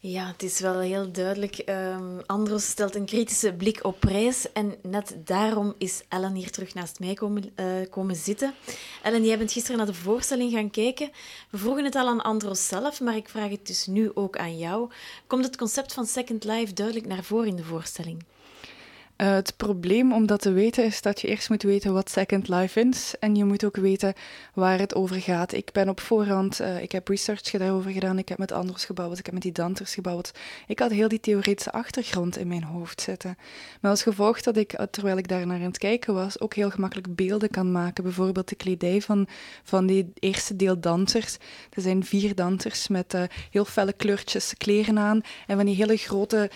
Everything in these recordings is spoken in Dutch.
Ja, het is wel heel duidelijk. Um, Andros stelt een kritische blik op prijs. En net daarom is Ellen hier terug naast mij komen, uh, komen zitten. Ellen, jij bent gisteren naar de voorstelling gaan kijken. We vroegen het al aan Andros zelf, maar ik vraag het dus nu ook aan jou. Komt het concept van Second Life duidelijk naar voren in de voorstelling? Uh, het probleem om dat te weten is dat je eerst moet weten wat Second Life is en je moet ook weten waar het over gaat. Ik ben op voorhand, uh, ik heb research daarover gedaan, ik heb met Anders gebouwd, ik heb met die Danters gebouwd. Ik had heel die theoretische achtergrond in mijn hoofd zitten. Maar als gevolg dat ik, eh, terwijl ik daar naar aan het kijken was, ook heel gemakkelijk beelden kan maken. Bijvoorbeeld de kledij van, van die eerste deel dansers. Er zijn vier dansers met heel felle kleurtjes kleren aan en van die hele grote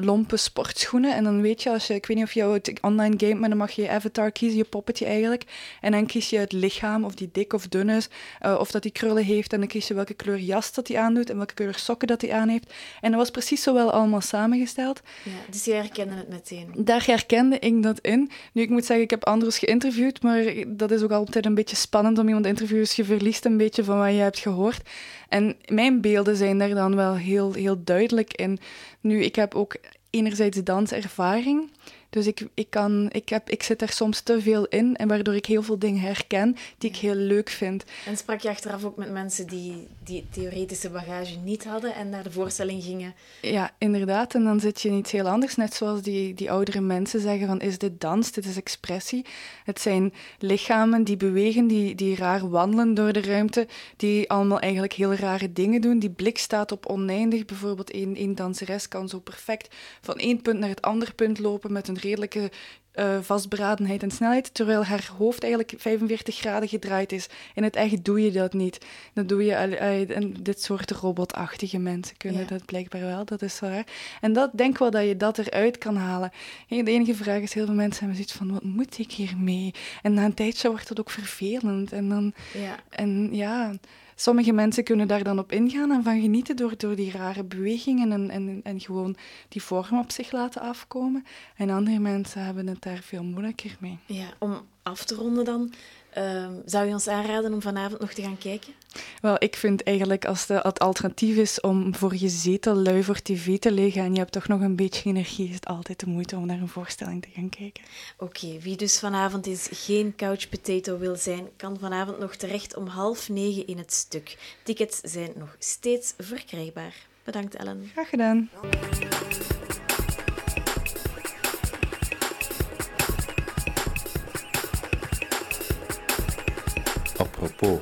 lompe sportschoenen. En dan weet je, als je ik weet niet of jou het online game, maar dan mag je je avatar kiezen, je poppetje eigenlijk. En dan kies je het lichaam, of die dik of dun is, uh, of dat die krullen heeft. En dan kies je welke kleur jas dat hij aandoet en welke kleur sokken dat hij aan heeft. En dat was precies zo wel allemaal samengesteld. Ja, dus je herkende het meteen. Daar herkende ik dat in. Nu, ik moet zeggen, ik heb Andros geïnterviewd, maar dat is ook altijd een beetje spannend om iemand te interviewen. Dus je verliest een beetje van wat je hebt gehoord. En mijn beelden zijn daar dan wel heel, heel duidelijk in. Nu, ik heb ook enerzijds danservaring. Dus ik, ik, kan, ik, heb, ik zit er soms te veel in en waardoor ik heel veel dingen herken die ik heel leuk vind. En sprak je achteraf ook met mensen die die theoretische bagage niet hadden en naar de voorstelling gingen? Ja, inderdaad. En dan zit je niet heel anders. Net zoals die, die oudere mensen zeggen van is dit dans, dit is expressie. Het zijn lichamen die bewegen, die, die raar wandelen door de ruimte, die allemaal eigenlijk heel rare dingen doen. Die blik staat op oneindig. Bijvoorbeeld één, één danseres kan zo perfect van één punt naar het andere punt lopen met een redelijke uh, vastberadenheid en snelheid, terwijl haar hoofd eigenlijk 45 graden gedraaid is. In het echt doe je dat niet. Dat doe je, uh, en dit soort robotachtige mensen kunnen dat blijkbaar wel, dat is waar. En dat denk wel dat je dat eruit kan halen. de enige vraag is, heel veel mensen hebben zoiets van, wat moet ik hiermee? En na een tijdje wordt dat ook vervelend. En dan, ja. En ja sommige mensen kunnen daar dan op ingaan en van genieten door, door die rare bewegingen en, en, en gewoon die vorm op zich laten afkomen. En andere mensen hebben het daar veel moeilijker mee. Ja, om af te ronden dan, uh, zou je ons aanraden om vanavond nog te gaan kijken? Wel, ik vind eigenlijk als de, het alternatief is om voor je zetel lui voor tv te liggen en je hebt toch nog een beetje energie, is het altijd de moeite om naar een voorstelling te gaan kijken. Oké, wie dus vanavond is geen couch potato wil zijn, kan vanavond nog terecht om half negen in het stuk. Tickets zijn nog steeds verkrijgbaar. Bedankt Ellen. Graag gedaan. 跑步。